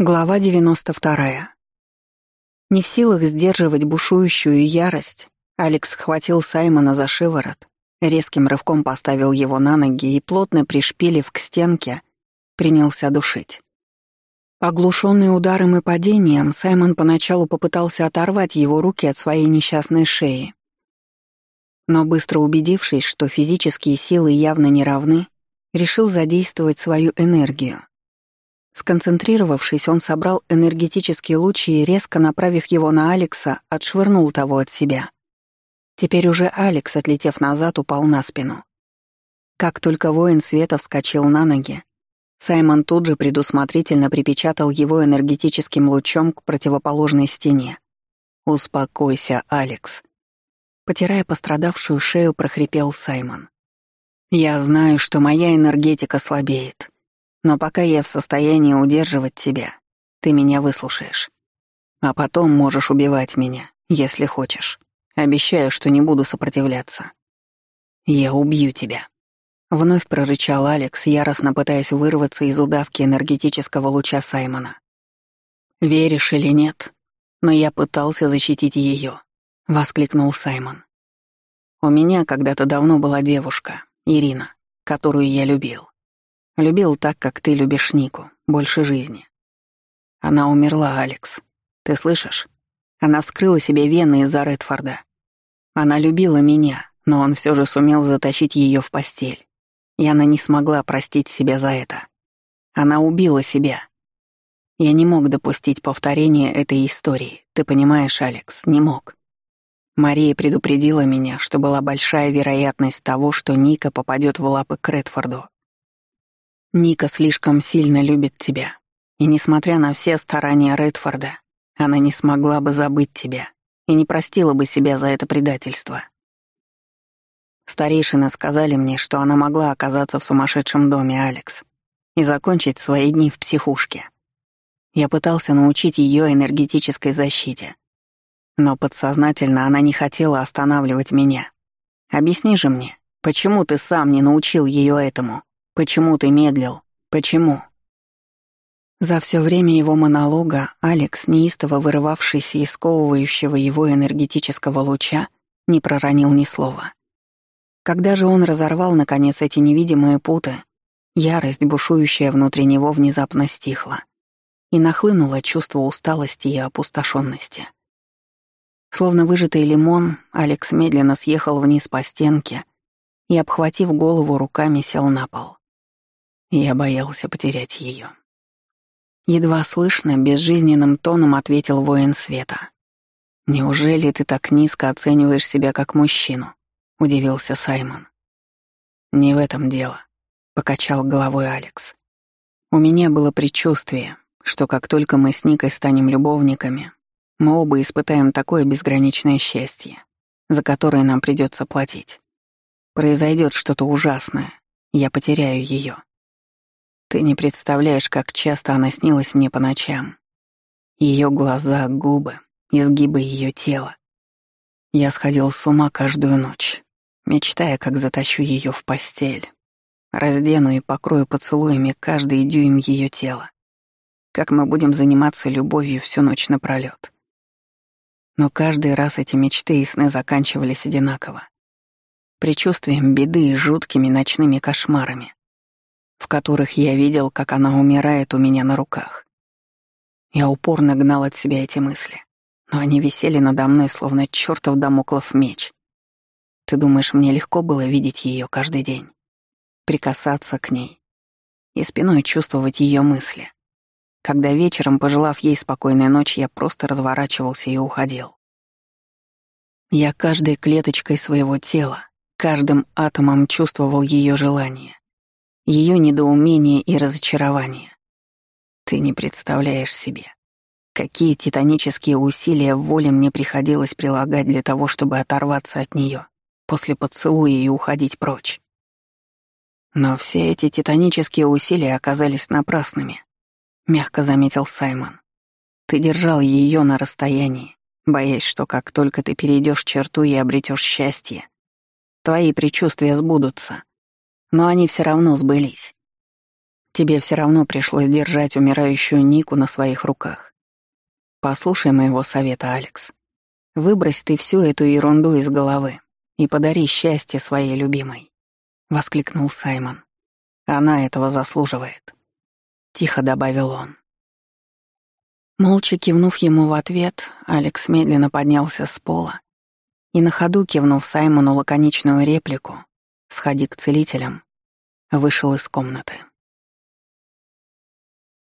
Глава 92. Не в силах сдерживать бушующую ярость, Алекс схватил Саймона за шиворот, резким рывком поставил его на ноги и, плотно пришпилив к стенке, принялся душить. Оглушенный ударом и падением, Саймон поначалу попытался оторвать его руки от своей несчастной шеи. Но быстро убедившись, что физические силы явно не равны, решил задействовать свою энергию. Сконцентрировавшись, он собрал энергетические лучи и, резко направив его на Алекса, отшвырнул того от себя. Теперь уже Алекс, отлетев назад, упал на спину. Как только воин света вскочил на ноги, Саймон тут же предусмотрительно припечатал его энергетическим лучом к противоположной стене. «Успокойся, Алекс». Потирая пострадавшую шею, прохрипел Саймон. «Я знаю, что моя энергетика слабеет. Но пока я в состоянии удерживать тебя, ты меня выслушаешь. А потом можешь убивать меня, если хочешь. Обещаю, что не буду сопротивляться. Я убью тебя. Вновь прорычал Алекс, яростно пытаясь вырваться из удавки энергетического луча Саймона. «Веришь или нет, но я пытался защитить ее», — воскликнул Саймон. «У меня когда-то давно была девушка, Ирина, которую я любил. Любил так, как ты любишь Нику, больше жизни. Она умерла, Алекс. Ты слышишь? Она вскрыла себе вены из-за Редфорда. Она любила меня, но он все же сумел затащить ее в постель. И она не смогла простить себя за это. Она убила себя. Я не мог допустить повторения этой истории. Ты понимаешь, Алекс, не мог. Мария предупредила меня, что была большая вероятность того, что Ника попадет в лапы к Редфорду. Ника слишком сильно любит тебя. И несмотря на все старания Редфорда, она не смогла бы забыть тебя и не простила бы себя за это предательство. Старейшины сказали мне, что она могла оказаться в сумасшедшем доме Алекс и закончить свои дни в психушке. Я пытался научить ее энергетической защите. Но подсознательно она не хотела останавливать меня. Объясни же мне, почему ты сам не научил ее этому? Почему ты медлил? Почему?» За все время его монолога Алекс, неистово вырывавшийся из сковывающего его энергетического луча, не проронил ни слова. Когда же он разорвал, наконец, эти невидимые путы, ярость, бушующая внутри него, внезапно стихла, и нахлынуло чувство усталости и опустошенности. Словно выжатый лимон, Алекс медленно съехал вниз по стенке и, обхватив голову руками, сел на пол. Я боялся потерять ее. Едва слышно, безжизненным тоном ответил воин света. «Неужели ты так низко оцениваешь себя как мужчину?» — удивился Саймон. «Не в этом дело», — покачал головой Алекс. «У меня было предчувствие, что как только мы с Никой станем любовниками, мы оба испытаем такое безграничное счастье, за которое нам придется платить. Произойдет что-то ужасное, я потеряю ее. Ты не представляешь, как часто она снилась мне по ночам. Ее глаза, губы, изгибы ее тела. Я сходил с ума каждую ночь, мечтая, как затащу ее в постель. Раздену и покрою поцелуями каждый дюйм ее тела. Как мы будем заниматься любовью всю ночь напролёт. Но каждый раз эти мечты и сны заканчивались одинаково. Причувствием беды и жуткими ночными кошмарами в которых я видел, как она умирает у меня на руках. Я упорно гнал от себя эти мысли, но они висели надо мной, словно чертов домоклов меч. Ты думаешь, мне легко было видеть ее каждый день? Прикасаться к ней и спиной чувствовать ее мысли. Когда вечером, пожелав ей спокойной ночи, я просто разворачивался и уходил. Я каждой клеточкой своего тела, каждым атомом чувствовал ее желание ее недоумение и разочарование. Ты не представляешь себе, какие титанические усилия в воле мне приходилось прилагать для того, чтобы оторваться от нее после поцелуя и уходить прочь. Но все эти титанические усилия оказались напрасными, мягко заметил Саймон. Ты держал ее на расстоянии, боясь, что как только ты перейдешь черту и обретешь счастье, твои предчувствия сбудутся но они все равно сбылись. Тебе все равно пришлось держать умирающую Нику на своих руках. Послушай моего совета, Алекс. Выбрось ты всю эту ерунду из головы и подари счастье своей любимой», — воскликнул Саймон. «Она этого заслуживает», — тихо добавил он. Молча кивнув ему в ответ, Алекс медленно поднялся с пола и на ходу, кивнув Саймону лаконичную реплику «Сходи к целителям», вышел из комнаты.